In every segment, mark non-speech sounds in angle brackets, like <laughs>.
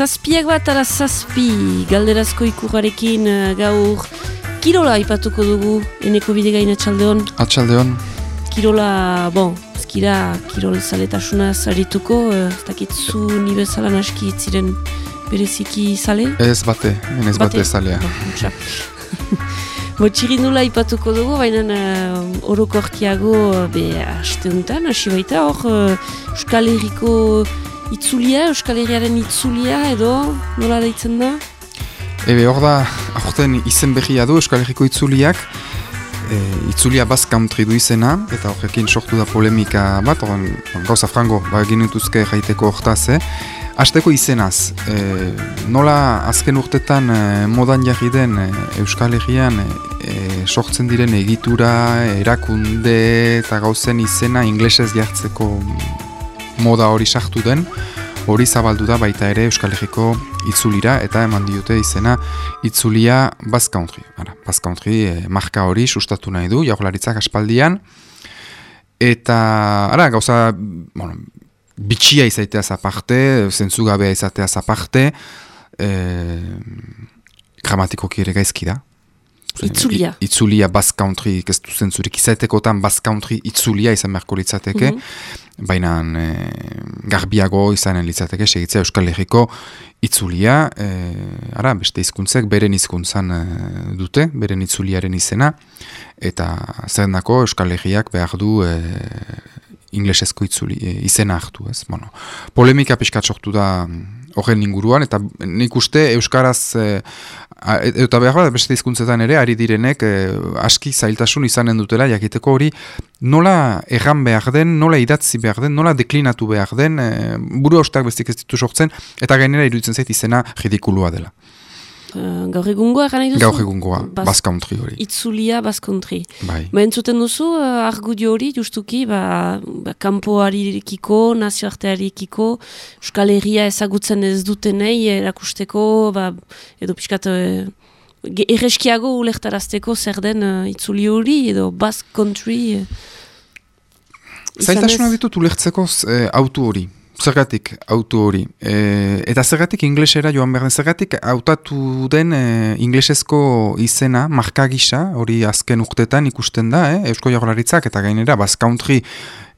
Zazpiak bat ala zazpi galderazko ikurrarekin uh, gaur Kirola ipatuko dugu eneko bide gaina atxaldeon. Atxaldeon. Kirola, bon, ezkira kirol zaletasuna zarituko, uh, ez dakitzu nibe zalan aski ziren bereziki zale? Ez bate, ez bate, bate zalea. Bo, Bo, <laughs> txirindula ipatuko dugu, baina uh, orokorkiago be hasteuntan, hasi baita hor uh, Euskal Herriko itzulia, Euskal Herriaren itzulia edo nola deitzen da? Ebe hor da, aurten izen behia du Euskal Herriko itzuliak, e, itzulia Bas Country du izena, eta horrekin sortu da polemika bat, oran, gauza frango, ba, ginutuzke jaiteko hortaz, eh? Azteko izenaz, e, nola azken urtetan e, modan jarri den e, Euskal Herrian e, sortzen diren egitura, erakunde eta gauzen izena inglesez jartzeko moda hori sartu den, hori zabaldu da baita ere Euskal Herriko itzulira eta eman diote izena itzulia Basque Country. Ara, Basque Country e, marka hori sustatu nahi du, jaularitzak aspaldian, eta ara, gauza, bueno, bitxia izaitea zaparte, zentzugabea izatea zaparte, e, gramatikoki ere gaizki da. Itzulia. itzulia Basque Country, ez du zentzurik izaitekotan Basque Country itzulia izan beharko litzateke. Mhm baina e, garbiago izanen litzateke segitzea Euskal Herriko itzulia, e, ara, beste hizkuntzek beren hizkuntzan e, dute, beren itzuliaren izena, eta zer dako Euskal Herriak behar du e, inglesezko itzuli, e, izena hartu, ez? Bueno, polemika pixkat sortu da horren inguruan, eta nik uste Euskaraz, e, eta behar bat, beste izkuntzetan ere, ari direnek, e, aski zailtasun izanen dutela, jakiteko hori, nola erran behar den, nola idatzi behar den, nola deklinatu behar den, e, buru haustak bestik ez ditu sortzen, eta gainera iruditzen zait izena ridikulua dela. Uh, gaur egungoa gana duzu? Gaur egungoa, Bas Country hori. Itzulia Bas Country. Bai. Ba entzuten duzu, uh, argudio hori, justuki, ba, ba kampoari ekiko, nazioarteari ekiko, Euskal Herria ezagutzen ez dutenei erakusteko, ba, edo pixkat, uh, erreskiago ulektarazteko zer den uh, itzuli hori, edo Bas Country. Uh, Zailtasuna ditut ulertzeko uh, autu hori. Zergatik auto hori. E, eta zergatik inglesera joan behar den. Zergatik hautatu den e, inglesezko izena, marka gisa, hori azken urtetan ikusten da, eh? Eusko Jagolaritzak eta gainera, Bas Country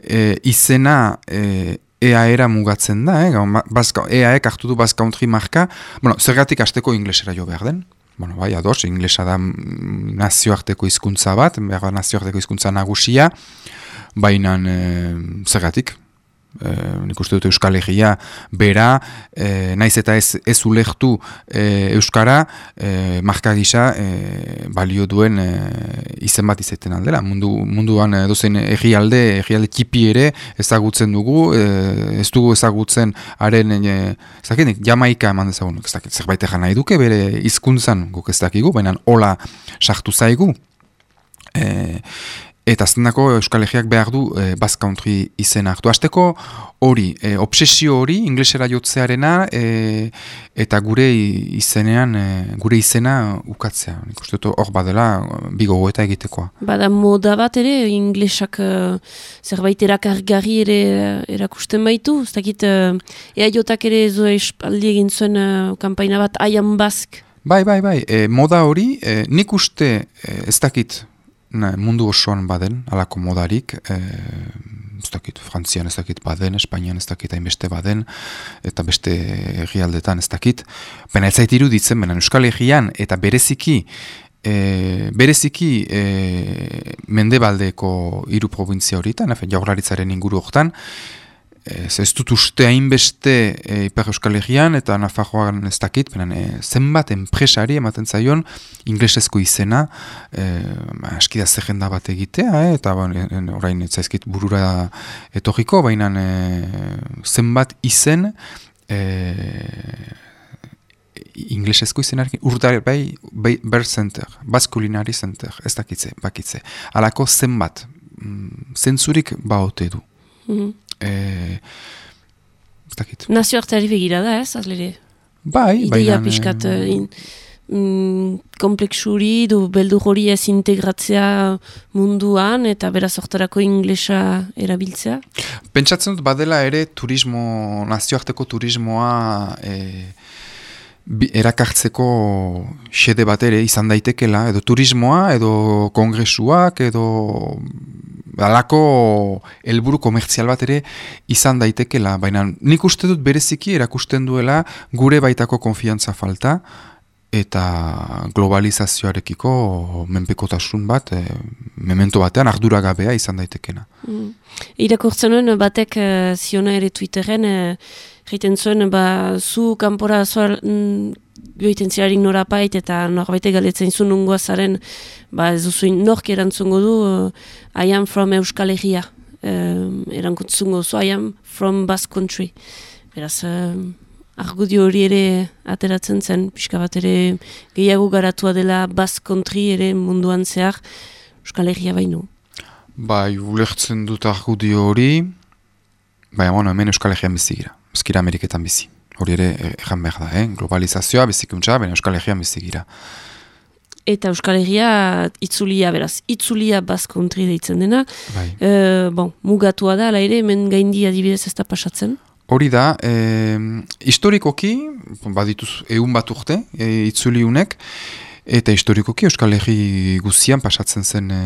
e, izena e, EAEra mugatzen da, eh? Baska, EAEk hartu du Country marka. Bueno, zergatik azteko inglesera jo behar den. Bueno, bai, ados, inglesa da nazioarteko hizkuntza bat, behar nazioarteko hizkuntza nagusia, baina e, zergatik, E, nik uste dut Euskal Herria bera, e, naiz eta ez, ez ulektu e, Euskara, e, marka gisa e, balio duen e, izen bat izaten aldela. Mundu, munduan dozen herrialde, herrialde tipi ere ezagutzen dugu, e, ez dugu ezagutzen haren, e, ez jamaika eman dezagun, ez dakit, zerbait egan nahi duke, bere hizkuntzan guk ez dakigu, baina hola sartu zaigu. E, Eta aztenako Euskal Herriak behar du e, Basque Country izena hartu. Azteko hori, e, obsesio hori, inglesera jotzearena, e, eta gure izenean, e, gure izena ukatzea. Nik uste dut hor badela, bigo eta egitekoa. Bada moda bat ere, inglesak uh, zerbait erakargarri ere erakusten baitu. Ez dakit, uh, ea jotak ere zo espaldi egin zuen uh, kampaina bat, I am Basque. Bai, bai, bai, e, moda hori, e, nik uste, e, ez dakit, ne, mundu osoan baden, alako modarik, e, ez dakit, Frantzian ez dakit baden, Espainian ez dakit hainbeste baden, eta beste egialdetan ez dakit. Baina ez zait iruditzen, baina Euskal Herrian, eta bereziki, e, bereziki e, mendebaldeko hiru provintzia horietan, jaurlaritzaren inguru horretan, Ez, ez dut uste hainbeste e, Iper Euskal Herrian eta Nafarroan ez dakit, benen, e, zenbat enpresari ematen zaion inglesezko izena e, askida zerrenda bat egitea, e, eta bon, en, orain ez zaizkit burura etorriko, baina e, zenbat izen e, inglesezko izenarekin, urdari bai, bai ber center, baskulinari center, ez dakitze, bakitze. Alako zenbat, mm, zentzurik baote du. Mm e, Nazio arteari begira da ez, azlere? Bai, Ideia piskat, mm, komplexuri du beldur hori ez integratzea munduan eta beraz hortarako inglesa erabiltzea? Pentsatzen dut badela ere turismo, nazioarteko turismoa e, erakartzeko xede bat ere izan daitekela, edo turismoa, edo kongresuak, edo alako helburu komertzial bat ere izan daitekela, baina nik uste dut bereziki erakusten duela gure baitako konfiantza falta eta globalizazioarekiko menpekotasun bat, e, memento batean arduragabea izan daitekena. Mm. Irakurtzen nuen batek uh, ziona ere Twitteren, uh, zuen, ba, zu kanpora zoal, mm, joiten zirarik norapait eta norbait galetzen zu nungoa zaren, ba ez duzu nork erantzungo du, uh, I am from Euskal Herria, uh, erantzungo zu, I am from Basque Country. Beraz, uh, argudio hori ere ateratzen zen, pixka bat ere gehiago garatua dela Basque Country ere munduan zehar Euskal Herria baino. Bai, ulertzen dut argudio hori, bai, hemen Euskal Herrian bizigira, bizkira Ameriketan bizi. Hori ere, egan behar da, eh? globalizazioa, bizikuntza, baina Euskal Herrian bizigira. Eta Euskal Herria itzulia, beraz, itzulia bazkontri deitzen dena. Bai. E, bon, mugatua da, ala ere, hemen gaindi adibidez ez da pasatzen? Hori da, e, historikoki, badituz, egun bat urte, e, itzuliunek, Eta historikoki Euskal Herri guzian pasatzen zen e,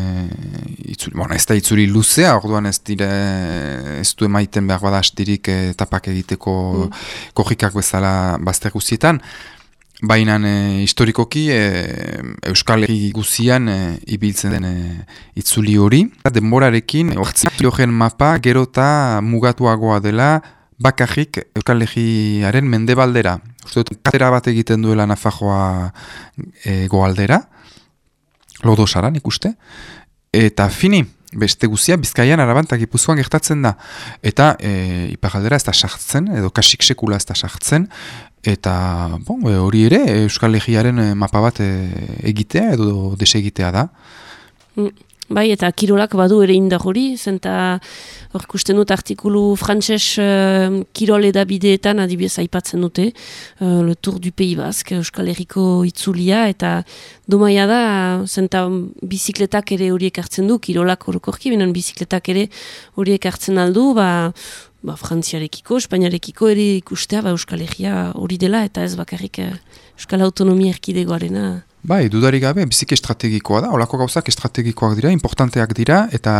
itzuri, bueno, ez da itzuri luzea, orduan ez dire, ez du emaiten behar bada astirik e, tapak egiteko mm. korrikak bezala bazter guzietan, baina e, historikoki e, Euskal Herri guzian e, ibiltzen den e, itzuli hori. Denborarekin, ortzik mapa gero eta mugatuagoa dela bakarrik Euskal Herriaren mendebaldera. Dut, katera bat egiten duela nafajoa e, goaldera, lodosaran ikuste, eta fini, beste guzia, bizkaian arabantak ipuzkoan gertatzen da. Eta e, ipagaldera ez da sartzen, edo kasik sekula ez da sartzen, eta bon, e, hori ere Euskal Herriaren e, mapa bat e, egitea edo desegitea da. Mm. Bai, eta kirolak badu ere indar hori, zenta hor dut artikulu frantses uh, kirol edabideetan adibidez aipatzen dute, uh, le Tour du Pays Basque, Euskal Herriko itzulia, eta domaia da, zenta bizikletak ere horiek hartzen du, kirolak horokorki, benen bizikletak ere horiek hartzen aldu, ba, ba, frantziarekiko, espainiarekiko ere ikustea ba, Euskal Herria hori dela, eta ez bakarrik uh, Euskal Autonomia erkidegoarena. Bai, dudarik gabe, bizik estrategikoa da, olako gauzak estrategikoak dira, importanteak dira, eta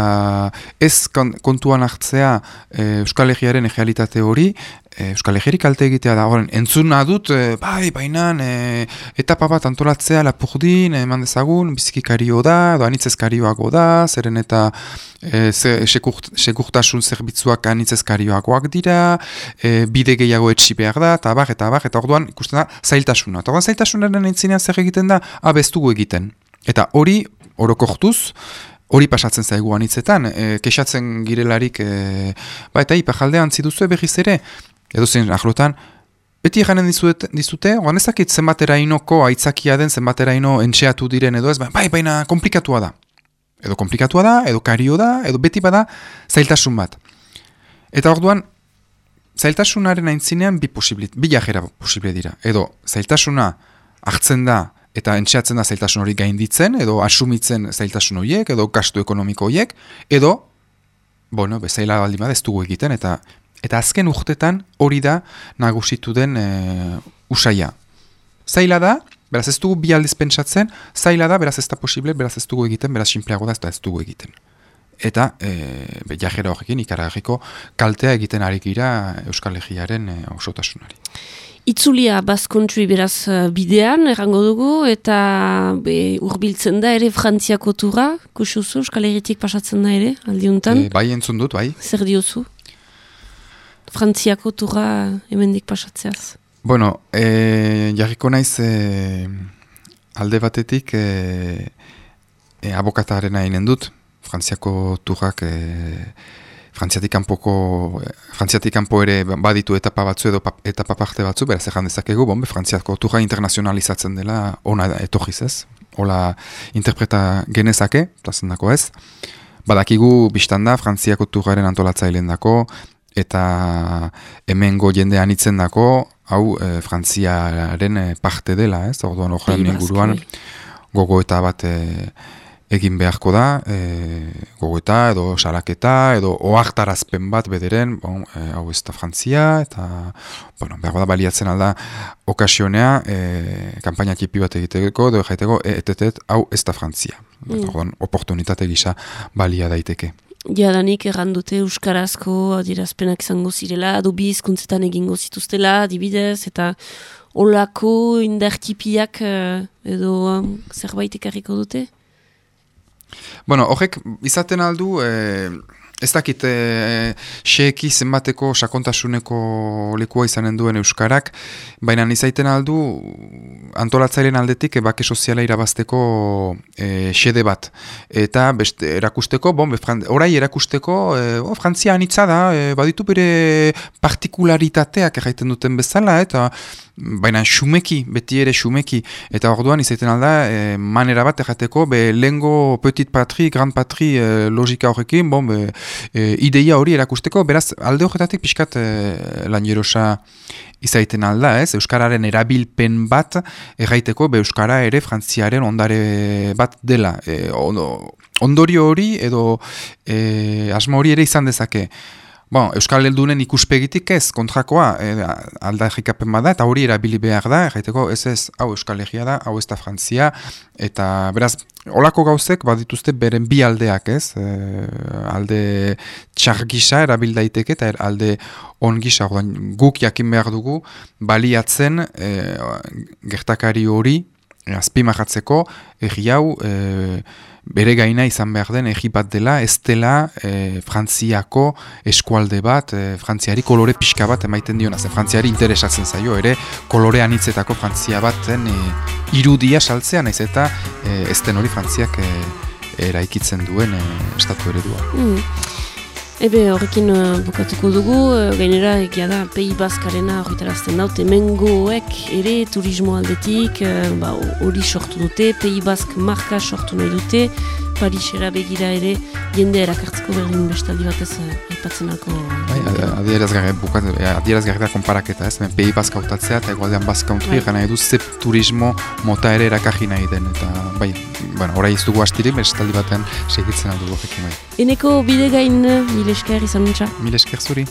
ez kontuan hartzea e, Euskal Herriaren egealitate hori, e, Euskal Herri kalte egitea da, horren, entzuna dut, e, bai, bainan, e, etapa bat antolatzea lapurdin, eman dezagun, biziki kario da, edo anitzez karioago da, zeren eta e, sekurtasun zerbitzuak anitzez karioagoak dira, e, bide gehiago etxi behar da, eta abar, eta abar, eta orduan ikusten da, zailtasuna. Eta orduan zailtasunaren entzinean zer egiten da, abestugu egiten. Eta hori, orokortuz, Hori pasatzen zaigu anitzetan, e, kexatzen girelarik, e, ba eta ipajaldean ziduzue behiz ere, edo zen ahlotan, beti eganen dizute, dizute oan ezakit zenbaterainoko aitzakia den zenbateraino entxeatu diren edo ez, bai, baina komplikatua da. Edo komplikatua da, edo kario da, edo beti bada zailtasun bat. Eta orduan, zailtasunaren aintzinean bi posiblit, bi jajera posible dira. Edo zailtasuna hartzen da eta entxeatzen da zailtasun hori gainditzen, edo asumitzen zailtasun horiek, edo gastu ekonomiko horiek, edo, bueno, bezaila baldin ez dugu egiten, eta Eta azken urtetan hori da nagusitu den e, usaia. Zaila da, beraz ez dugu bi aldiz pentsatzen, zaila da, beraz ez da posible, beraz ez dugu egiten, beraz simpleago da, ez da ez dugu egiten. Eta, e, be, jajera horrekin, ikaragiko, kaltea egiten ari gira Euskal Legiaren e, osotasunari. Itzulia bazkontui beraz uh, bidean, errango dugu, eta urbiltzen da ere frantziako tura, kusuzu, Euskal Herritik pasatzen da ere, aldiuntan. E, bai entzun dut, bai. Zer diozu? frantziako turra hemendik pasatzeaz? Bueno, e, jarriko naiz e, alde batetik e, e, abokataren hainen dut, frantziako turrak e, frantziatik kanpoko frantziatik kanpo ere baditu etapa batzu edo etapa parte batzu, beraz egan dezakegu, bombe, frantziako turra internazionalizatzen dela ona etorriz ez, hola interpreta genezake, eta zendako ez, Badakigu biztanda, Frantziako turraren antolatzailean dako, eta hemengo jende anitzen dako, hau e, Frantziaren e, parte dela, ez? Orduan horren inguruan gogo eta bat e, egin beharko da, e, gogoeta edo salaketa edo oartarazpen bat bederen, bon, e, hau ez da Frantzia, eta bueno, beharko da baliatzen alda okasionea, e, kampaina tipi bat egiteko, edo jaiteko, e, etetet, hau ez da Frantzia. Mm. oportunitate gisa balia daiteke. Jadanik errandute Euskarazko adierazpenak izango zirela, adobi izkuntzetan egingo zituztela, dibidez, eta olako indartipiak edo zerbait ekarriko dute? Bueno, horrek izaten aldu, e, ez dakit, e, xeeki zenbateko sakontasuneko lekua izanen duen Euskarak, baina izaiten aldu antolatzailean aldetik e, soziala irabazteko e, xede bat. Eta beste, erakusteko, bon, orai erakusteko, e, oh, Frantzia anitza da, e, baditu bere partikularitateak erraiten duten bezala, eta baina xumeki, beti ere xumeki, eta orduan izaiten alda, e, manera bat errateko, be lengo petit patri, grand patri e, logika horrekin, bon, be, e, ideia hori erakusteko, beraz, alde horretatik pixkat e, lan jerosa izaiten alda, ez? Euskararen erabilpen bat erraiteko, be Euskara ere frantziaren ondare bat dela. E, ondorio hori edo e, asmo hori ere izan dezake. Bon, Euskal Heldunen ikuspegitik ez, kontrakoa, e, alda egikapen bada, eta hori erabili behar da, jaiteko ez ez, hau Euskal Herria da, hau ez da Frantzia, eta beraz, olako gauzek, badituzte beren bi aldeak ez, e, alde txar gisa erabil daiteke, eta alde on gisa, guk jakin behar dugu, baliatzen e, gertakari hori, azpimahatzeko, erri hau, e, bere gaina izan behar den egi bat dela, ez dela e, frantziako eskualde bat, e, frantziari kolore pixka bat emaiten diona, ze frantziari interesatzen zaio, ere kolore anitzetako frantzia baten e, irudia saltzean, ez eta e, ez den hori frantziak e, eraikitzen duen e, estatu eredua. Mm. Ebe horrekin uh, bukatuko dugu, uh, gainera egia da Pei Baskarena horretarazten daute mengoek ere turismo aldetik uh, ba, hori sortu dute, Pei Bask marka sortu nahi dute, Parisera begira ere jende erakartzeko berdin bestaldi batez aipatzen alko. Bai, adierazgarri da konparaketa ez, Pei Bask hautatzea eta egualdean Bask country bai. gana edu zep turismo mota ere erakarri nahi den, eta bai, bueno, orai ez dugu astiri, bestaldi batean segitzen aldu horrekin bai. Eneko bide gain, mil esker izan Mil esker zuri.